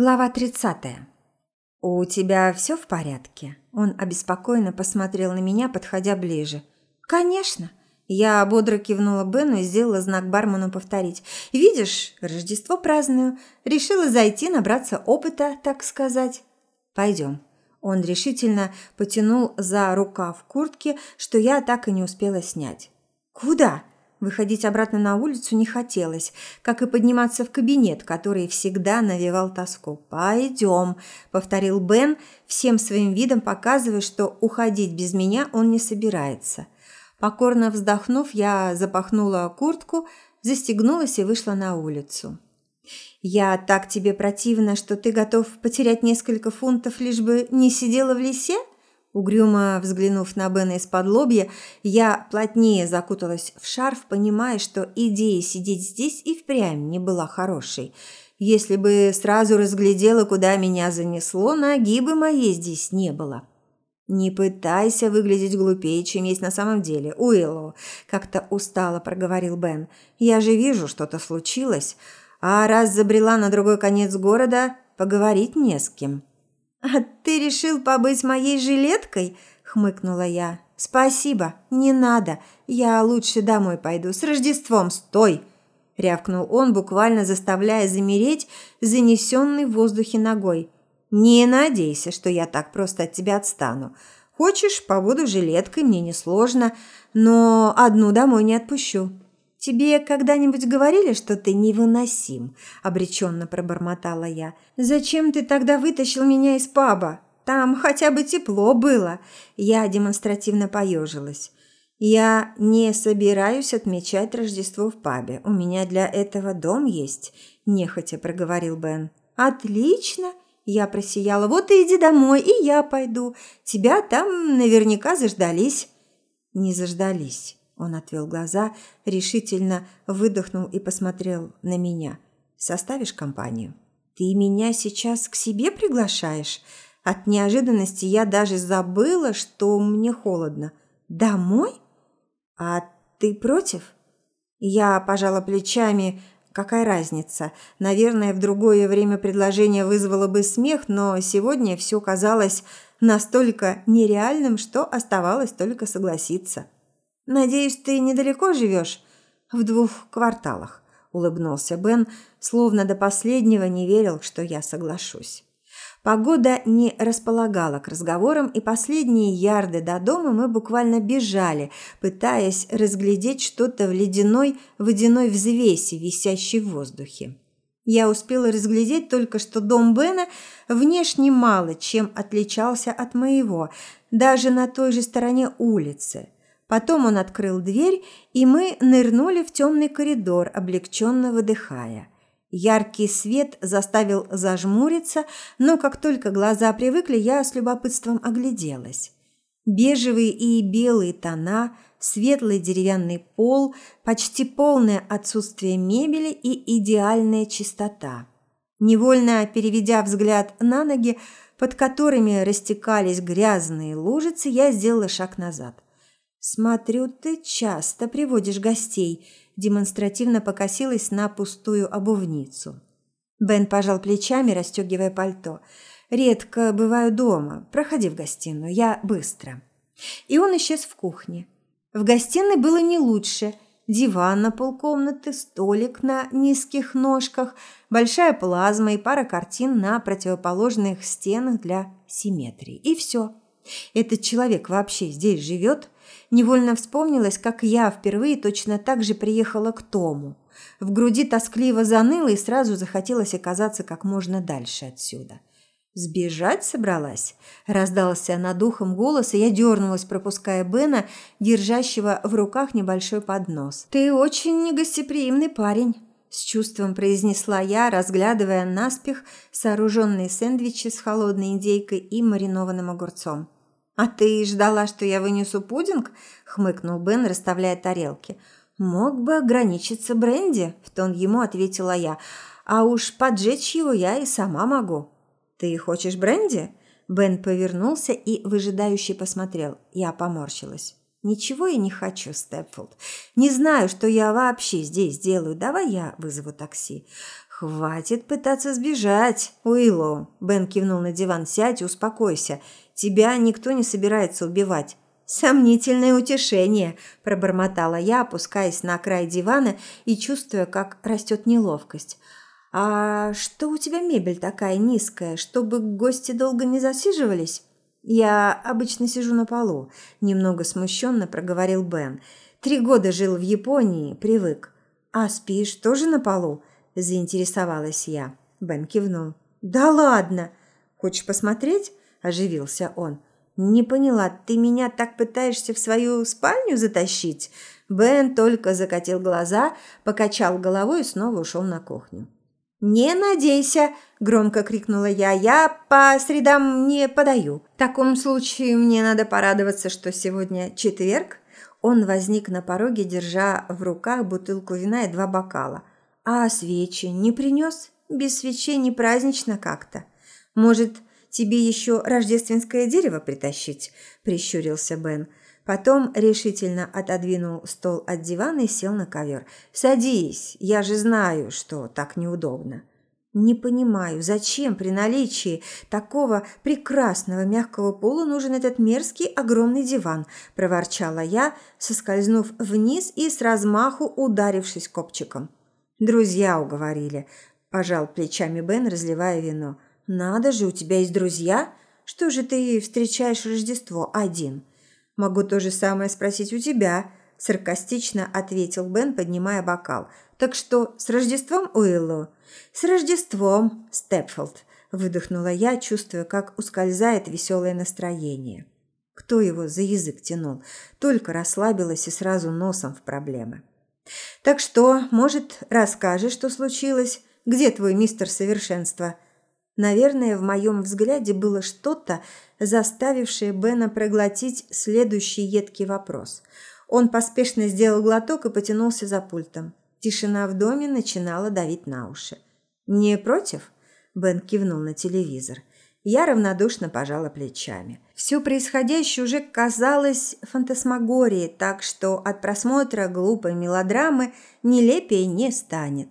Глава 30. «У тебя все в порядке?» Он обеспокоенно посмотрел на меня, подходя ближе. «Конечно!» Я бодро кивнула Бену и сделала знак бармену повторить. «Видишь, Рождество праздную. Решила зайти, набраться опыта, так сказать. Пойдем». Он решительно потянул за рукав куртки, что я так и не успела снять. «Куда?» Выходить обратно на улицу не хотелось, как и подниматься в кабинет, который всегда навевал тоску. «Пойдем», – повторил Бен, всем своим видом показывая, что уходить без меня он не собирается. Покорно вздохнув, я запахнула куртку, застегнулась и вышла на улицу. «Я так тебе противна, что ты готов потерять несколько фунтов, лишь бы не сидела в лесе?» Угрюмо взглянув на Бена из-под лобья, я плотнее закуталась в шарф, понимая, что идея сидеть здесь и впрямь не была хорошей. Если бы сразу разглядела, куда меня занесло, ноги бы моей здесь не было. «Не пытайся выглядеть глупее, чем есть на самом деле, Уиллоу», – как-то устало проговорил Бен. «Я же вижу, что-то случилось, а раз забрела на другой конец города, поговорить не с кем». «А ты решил побыть моей жилеткой?» – хмыкнула я. «Спасибо, не надо. Я лучше домой пойду. С Рождеством, стой!» – рявкнул он, буквально заставляя замереть, занесенный в воздухе ногой. «Не надейся, что я так просто от тебя отстану. Хочешь, побуду жилеткой, мне несложно, но одну домой не отпущу». «Тебе когда-нибудь говорили, что ты невыносим?» – обреченно пробормотала я. «Зачем ты тогда вытащил меня из паба? Там хотя бы тепло было». Я демонстративно поежилась. «Я не собираюсь отмечать Рождество в пабе. У меня для этого дом есть», – нехотя проговорил Бен. «Отлично!» – я просияла. «Вот и иди домой, и я пойду. Тебя там наверняка заждались». «Не заждались». Он отвел глаза, решительно выдохнул и посмотрел на меня. «Составишь компанию?» «Ты меня сейчас к себе приглашаешь?» От неожиданности я даже забыла, что мне холодно. «Домой? А ты против?» Я пожала плечами. Какая разница? Наверное, в другое время предложение вызвало бы смех, но сегодня все казалось настолько нереальным, что оставалось только согласиться. «Надеюсь, ты недалеко живешь?» «В двух кварталах», – улыбнулся Бен, словно до последнего не верил, что я соглашусь. Погода не располагала к разговорам, и последние ярды до дома мы буквально бежали, пытаясь разглядеть что-то в ледяной водяной взвеси, висящей в воздухе. Я успела разглядеть только, что дом Бена внешне мало чем отличался от моего, даже на той же стороне улицы – Потом он открыл дверь, и мы нырнули в темный коридор, облегченно выдыхая. Яркий свет заставил зажмуриться, но как только глаза привыкли, я с любопытством огляделась. Бежевые и белые тона, светлый деревянный пол, почти полное отсутствие мебели и идеальная чистота. Невольно переведя взгляд на ноги, под которыми растекались грязные лужицы, я сделала шаг назад. «Смотрю, ты часто приводишь гостей», – демонстративно покосилась на пустую обувницу. Бен пожал плечами, расстегивая пальто. «Редко бываю дома. Проходи в гостиную, я быстро». И он исчез в кухне. В гостиной было не лучше. Диван на полкомнаты, столик на низких ножках, большая плазма и пара картин на противоположных стенах для симметрии. И все. Этот человек вообще здесь живет? Невольно вспомнилось, как я впервые точно так же приехала к Тому. В груди тоскливо заныло и сразу захотелось оказаться как можно дальше отсюда. «Сбежать собралась?» – раздался над ухом голос, и я дернулась, пропуская Бена, держащего в руках небольшой поднос. «Ты очень негостеприимный парень», – с чувством произнесла я, разглядывая наспех сооруженные сэндвичи с холодной индейкой и маринованным огурцом. «А ты ждала, что я вынесу пудинг?» – хмыкнул Бен, расставляя тарелки. «Мог бы ограничиться бренди», – в тон ему ответила я. «А уж поджечь его я и сама могу». «Ты хочешь бренди?» Бен повернулся и выжидающе посмотрел. Я поморщилась. «Ничего я не хочу, Степфилд. Не знаю, что я вообще здесь делаю. Давай я вызову такси». «Хватит пытаться сбежать, Уиллоу!» Бен кивнул на диван. «Сядь и успокойся. Тебя никто не собирается убивать». «Сомнительное утешение», – пробормотала я, опускаясь на край дивана и чувствуя, как растет неловкость. «А что у тебя мебель такая низкая, чтобы гости долго не засиживались?» «Я обычно сижу на полу», – немного смущенно проговорил Бен. «Три года жил в Японии, привык». «А спишь тоже на полу?» – заинтересовалась я. Бен кивнул. «Да ладно! Хочешь посмотреть?» – оживился он. «Не поняла, ты меня так пытаешься в свою спальню затащить?» Бен только закатил глаза, покачал головой и снова ушел на кухню. «Не надейся!» – громко крикнула я. «Я по средам не подаю. В таком случае мне надо порадоваться, что сегодня четверг». Он возник на пороге, держа в руках бутылку вина и два бокала. «А свечи не принес? Без свечей не празднично как-то. Может, тебе еще рождественское дерево притащить?» – прищурился Бен. Потом решительно отодвинул стол от дивана и сел на ковер. «Садись, я же знаю, что так неудобно». «Не понимаю, зачем при наличии такого прекрасного мягкого пола нужен этот мерзкий огромный диван?» – проворчала я, соскользнув вниз и с размаху ударившись копчиком. «Друзья уговорили», – пожал плечами Бен, разливая вино. «Надо же, у тебя есть друзья? Что же ты встречаешь Рождество один?» «Могу то же самое спросить у тебя», – саркастично ответил Бен, поднимая бокал. «Так что, с Рождеством, Уиллу?» «С Рождеством, Степфилд», – выдохнула я, чувствуя, как ускользает веселое настроение. Кто его за язык тянул? Только расслабилась и сразу носом в проблемы. «Так что, может, расскажешь, что случилось? Где твой мистер совершенства?» Наверное, в моем взгляде было что-то, заставившее Бена проглотить следующий едкий вопрос. Он поспешно сделал глоток и потянулся за пультом. Тишина в доме начинала давить на уши. «Не против?» – Бен кивнул на телевизор. Я равнодушно пожала плечами. Все происходящее уже казалось фантасмагорией, так что от просмотра глупой мелодрамы нелепее не станет.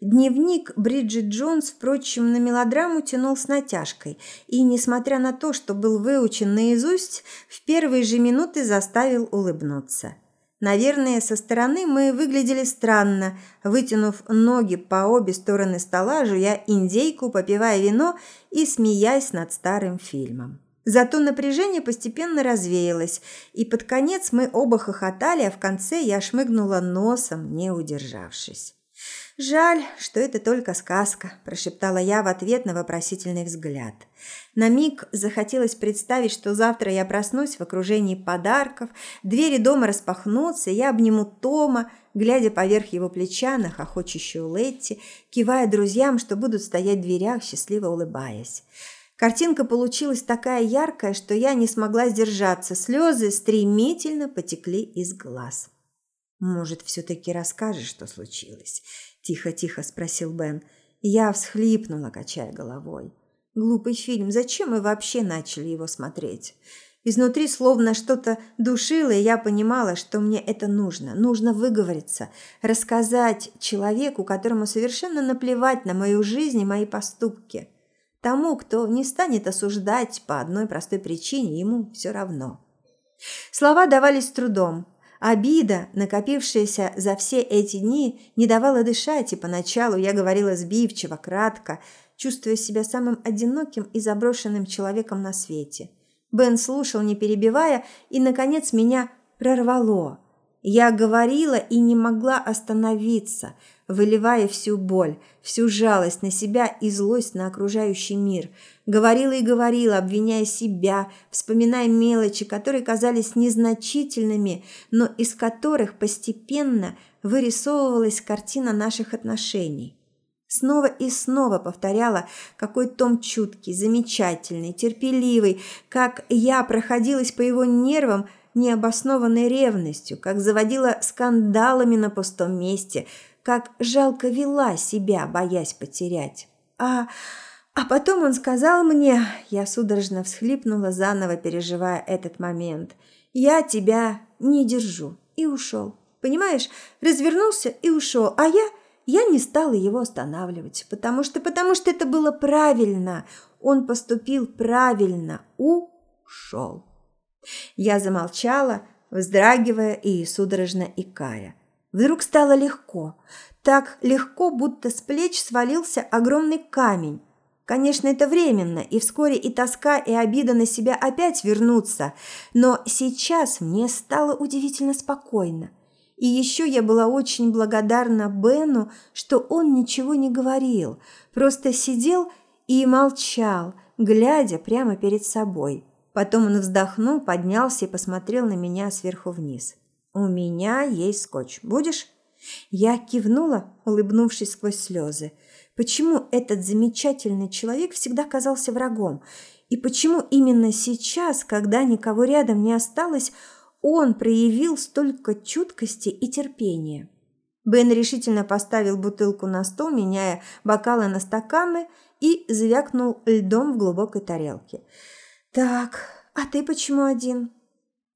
Дневник Бриджит Джонс, впрочем, на мелодраму тянул с натяжкой, и, несмотря на то, что был выучен наизусть, в первые же минуты заставил улыбнуться. Наверное, со стороны мы выглядели странно, вытянув ноги по обе стороны стола, жуя индейку, попивая вино и смеясь над старым фильмом. Зато напряжение постепенно развеялось, и под конец мы оба хохотали, а в конце я шмыгнула носом, не удержавшись. «Жаль, что это только сказка», – прошептала я в ответ на вопросительный взгляд. На миг захотелось представить, что завтра я проснусь в окружении подарков, двери дома распахнутся, я обниму Тома, глядя поверх его плеча на хохочущую Летти, кивая друзьям, что будут стоять в дверях, счастливо улыбаясь. Картинка получилась такая яркая, что я не смогла сдержаться, слезы стремительно потекли из глаз. «Может, все-таки расскажешь, что случилось?» Тихо-тихо спросил Бен. Я всхлипнула, качая головой. Глупый фильм, зачем мы вообще начали его смотреть? Изнутри словно что-то душило, и я понимала, что мне это нужно. Нужно выговориться, рассказать человеку, которому совершенно наплевать на мою жизнь и мои поступки. Тому, кто не станет осуждать по одной простой причине, ему все равно. Слова давались с трудом. Обида, накопившаяся за все эти дни, не давала дышать, и поначалу я говорила сбивчиво, кратко, чувствуя себя самым одиноким и заброшенным человеком на свете. Бен слушал, не перебивая, и, наконец, меня прорвало. Я говорила и не могла остановиться – выливая всю боль, всю жалость на себя и злость на окружающий мир. Говорила и говорила, обвиняя себя, вспоминая мелочи, которые казались незначительными, но из которых постепенно вырисовывалась картина наших отношений. Снова и снова повторяла, какой Том чуткий, замечательный, терпеливый, как я проходилась по его нервам необоснованной ревностью, как заводила скандалами на пустом месте – как жалко вела себя, боясь потерять. А, а потом он сказал мне, я судорожно всхлипнула, заново переживая этот момент, «Я тебя не держу» и ушел. Понимаешь, развернулся и ушел, а я, я не стала его останавливать, потому что, потому что это было правильно. Он поступил правильно, ушел. Я замолчала, вздрагивая и судорожно икая. Вдруг стало легко. Так легко, будто с плеч свалился огромный камень. Конечно, это временно, и вскоре и тоска, и обида на себя опять вернутся. Но сейчас мне стало удивительно спокойно. И еще я была очень благодарна Бену, что он ничего не говорил, просто сидел и молчал, глядя прямо перед собой. Потом он вздохнул, поднялся и посмотрел на меня сверху вниз. «У меня есть скотч. Будешь?» Я кивнула, улыбнувшись сквозь слезы. Почему этот замечательный человек всегда казался врагом? И почему именно сейчас, когда никого рядом не осталось, он проявил столько чуткости и терпения? Бен решительно поставил бутылку на стол, меняя бокалы на стаканы, и звякнул льдом в глубокой тарелке. «Так, а ты почему один?»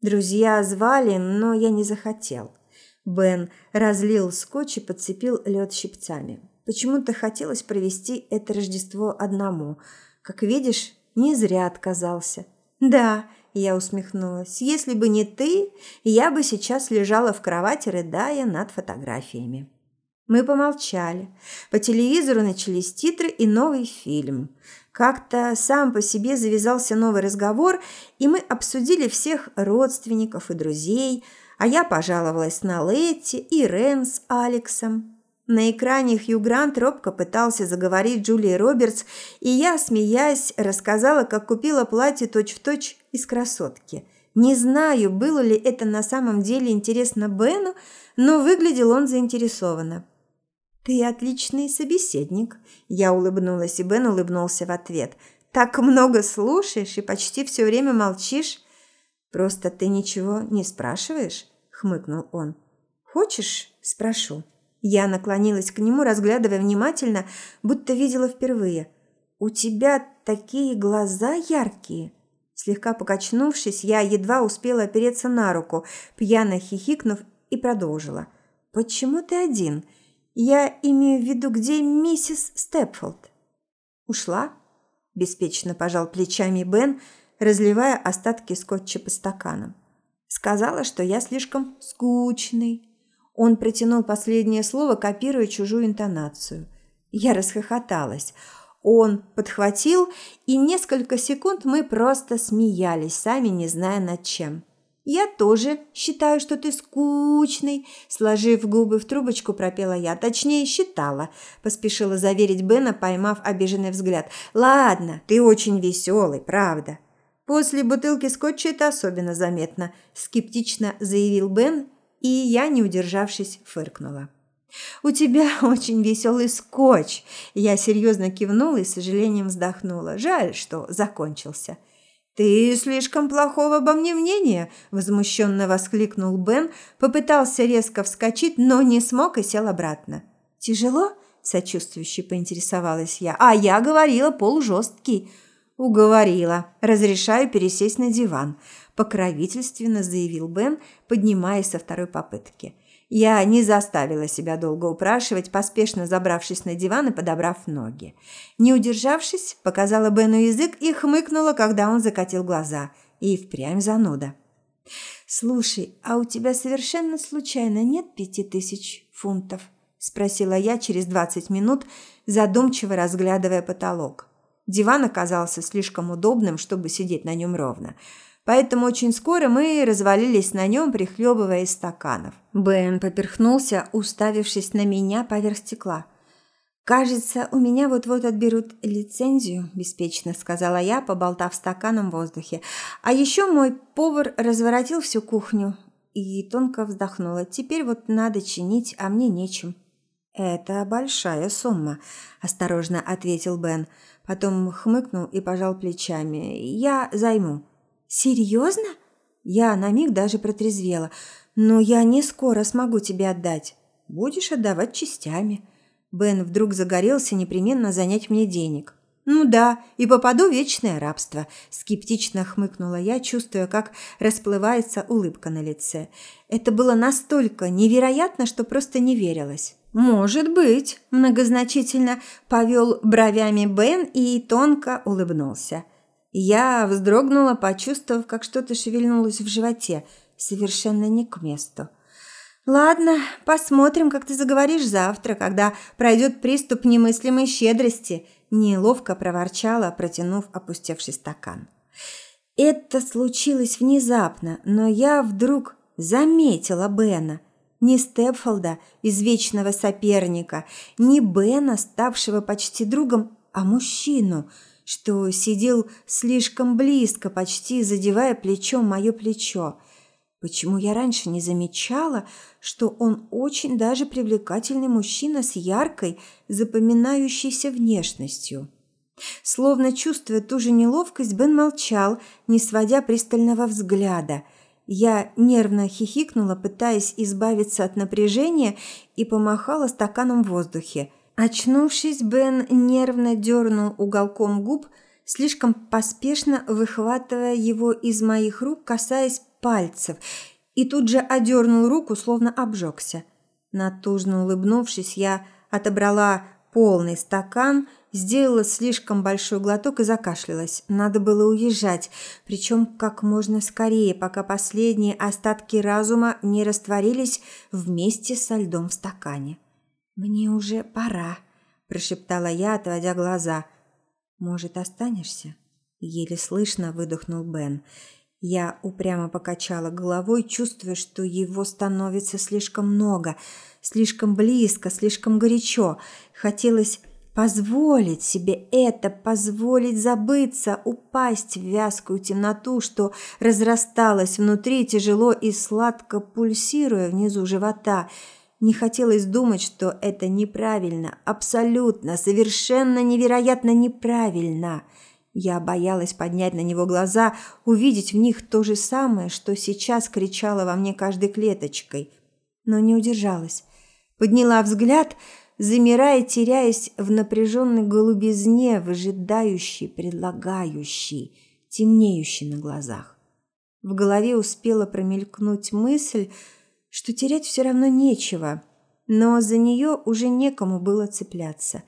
Друзья звали, но я не захотел. Бен разлил скотч и подцепил лед щипцами. Почему-то хотелось провести это Рождество одному. Как видишь, не зря отказался. «Да», – я усмехнулась, – «если бы не ты, я бы сейчас лежала в кровати, рыдая над фотографиями». Мы помолчали. По телевизору начались титры и новый фильм. Как-то сам по себе завязался новый разговор, и мы обсудили всех родственников и друзей – а я пожаловалась на Летти и Рен с Алексом. На экране Хью Грант робко пытался заговорить Джулии Робертс, и я, смеясь, рассказала, как купила платье точь-в-точь точь из красотки. Не знаю, было ли это на самом деле интересно Бену, но выглядел он заинтересованно. «Ты отличный собеседник», – я улыбнулась, и Бен улыбнулся в ответ. «Так много слушаешь и почти все время молчишь. Просто ты ничего не спрашиваешь?» хмыкнул он. Хочешь, спрошу. Я наклонилась к нему, разглядывая внимательно, будто видела впервые. У тебя такие глаза яркие. Слегка покачнувшись, я едва успела опереться на руку, пьяно хихикнув, и продолжила. «Почему ты один? Я имею в виду, где миссис Степфолд?» «Ушла?» – беспечно пожал плечами Бен, разливая остатки скотча по стаканам. Сказала, что я слишком скучный. Он протянул последнее слово, копируя чужую интонацию. Я расхохоталась. Он подхватил, и несколько секунд мы просто смеялись, сами не зная над чем. «Я тоже считаю, что ты скучный», – сложив губы в трубочку, пропела я. Точнее, считала, – поспешила заверить Бена, поймав обиженный взгляд. «Ладно, ты очень веселый, правда». После бутылки скотча это особенно заметно, скептично заявил Бен, и я, не удержавшись, фыркнула. «У тебя очень веселый скотч!» Я серьезно кивнула и с сожалением вздохнула. «Жаль, что закончился». «Ты слишком плохого обо мне мнения!» – возмущенно воскликнул Бен, попытался резко вскочить, но не смог и сел обратно. «Тяжело?» – сочувствующе поинтересовалась я. «А я говорила, пол жесткий. «Уговорила. Разрешаю пересесть на диван», – покровительственно заявил Бен, поднимаясь со второй попытки. Я не заставила себя долго упрашивать, поспешно забравшись на диван и подобрав ноги. Не удержавшись, показала Бену язык и хмыкнула, когда он закатил глаза. И впрямь зануда. «Слушай, а у тебя совершенно случайно нет пяти тысяч фунтов?» – спросила я через двадцать минут, задумчиво разглядывая потолок. Диван оказался слишком удобным, чтобы сидеть на нем ровно. Поэтому очень скоро мы развалились на нем, прихлебывая из стаканов. Бен поперхнулся, уставившись на меня поверх стекла. «Кажется, у меня вот-вот отберут лицензию», – беспечно сказала я, поболтав стаканом в воздухе. «А еще мой повар разворотил всю кухню». И тонко вздохнула. «Теперь вот надо чинить, а мне нечем». «Это большая сумма», – осторожно ответил Бен. Потом хмыкнул и пожал плечами. «Я займу». «Серьезно?» Я на миг даже протрезвела. «Но я не скоро смогу тебе отдать. Будешь отдавать частями». Бен вдруг загорелся непременно занять мне денег. «Ну да, и попаду в вечное рабство», – скептично хмыкнула я, чувствуя, как расплывается улыбка на лице. Это было настолько невероятно, что просто не верилось. «Может быть», – многозначительно повел бровями Бен и тонко улыбнулся. Я вздрогнула, почувствовав, как что-то шевельнулось в животе, совершенно не к месту. «Ладно, посмотрим, как ты заговоришь завтра, когда пройдет приступ немыслимой щедрости», – неловко проворчала, протянув опустевший стакан. Это случилось внезапно, но я вдруг заметила Бена – ни Степфолда, извечного соперника, ни Бена, ставшего почти другом, а мужчину, что сидел слишком близко, почти задевая плечом мое плечо. Почему я раньше не замечала, что он очень даже привлекательный мужчина с яркой, запоминающейся внешностью? Словно чувствуя ту же неловкость, Бен молчал, не сводя пристального взгляда – я нервно хихикнула, пытаясь избавиться от напряжения, и помахала стаканом в воздухе. Очнувшись, Бен нервно дернул уголком губ, слишком поспешно выхватывая его из моих рук, касаясь пальцев, и тут же одернул руку, словно обжегся. Натужно улыбнувшись, я отобрала полный стакан – сделала слишком большой глоток и закашлялась. Надо было уезжать, причем как можно скорее, пока последние остатки разума не растворились вместе со льдом в стакане. «Мне уже пора», – прошептала я, отводя глаза. «Может, останешься?» – еле слышно выдохнул Бен. Я упрямо покачала головой, чувствуя, что его становится слишком много, слишком близко, слишком горячо. Хотелось Позволить себе это, позволить забыться, упасть в вязкую темноту, что разрасталась внутри, тяжело и сладко пульсируя внизу живота. Не хотелось думать, что это неправильно, абсолютно, совершенно невероятно неправильно. Я боялась поднять на него глаза, увидеть в них то же самое, что сейчас кричало во мне каждой клеточкой. Но не удержалась. Подняла взгляд – замирая, теряясь в напряженной голубизне, выжидающей, предлагающей, темнеющей на глазах. В голове успела промелькнуть мысль, что терять все равно нечего, но за нее уже некому было цепляться.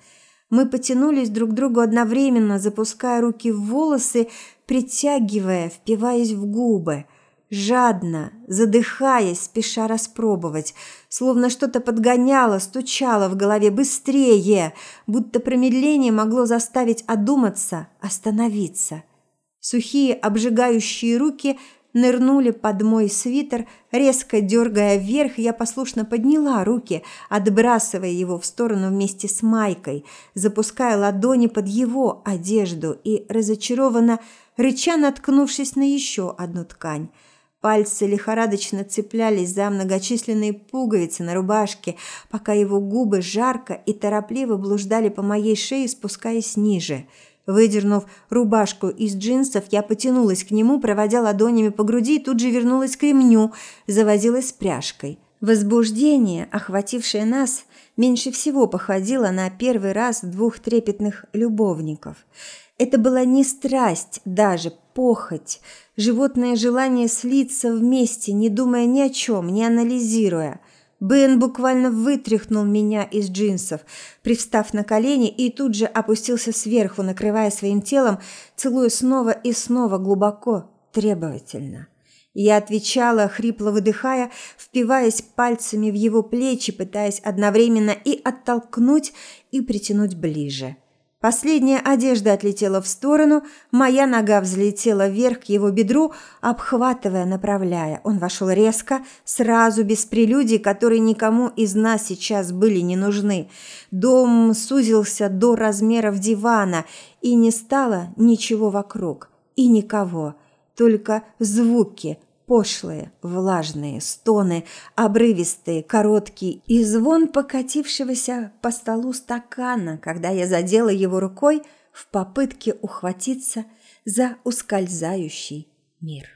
Мы потянулись друг к другу одновременно, запуская руки в волосы, притягивая, впиваясь в губы – жадно, задыхаясь, спеша распробовать, словно что-то подгоняло, стучало в голове быстрее, будто промедление могло заставить одуматься, остановиться. Сухие обжигающие руки нырнули под мой свитер, резко дергая вверх, я послушно подняла руки, отбрасывая его в сторону вместе с майкой, запуская ладони под его одежду и разочарованно рыча наткнувшись на еще одну ткань – Пальцы лихорадочно цеплялись за многочисленные пуговицы на рубашке, пока его губы жарко и торопливо блуждали по моей шее, спускаясь ниже. Выдернув рубашку из джинсов, я потянулась к нему, проводя ладонями по груди, и тут же вернулась к ремню, завозилась с пряжкой. Возбуждение, охватившее нас, меньше всего походило на первый раз двух трепетных любовников – это была не страсть, даже похоть, животное желание слиться вместе, не думая ни о чем, не анализируя. Бен буквально вытряхнул меня из джинсов, привстав на колени и тут же опустился сверху, накрывая своим телом, целуя снова и снова глубоко, требовательно. Я отвечала, хрипло выдыхая, впиваясь пальцами в его плечи, пытаясь одновременно и оттолкнуть, и притянуть ближе. Последняя одежда отлетела в сторону, моя нога взлетела вверх к его бедру, обхватывая, направляя. Он вошел резко, сразу, без прелюдий, которые никому из нас сейчас были не нужны. Дом сузился до размеров дивана, и не стало ничего вокруг, и никого, только звуки, пошлые, влажные, стоны, обрывистые, короткие и звон покатившегося по столу стакана, когда я задела его рукой в попытке ухватиться за ускользающий мир.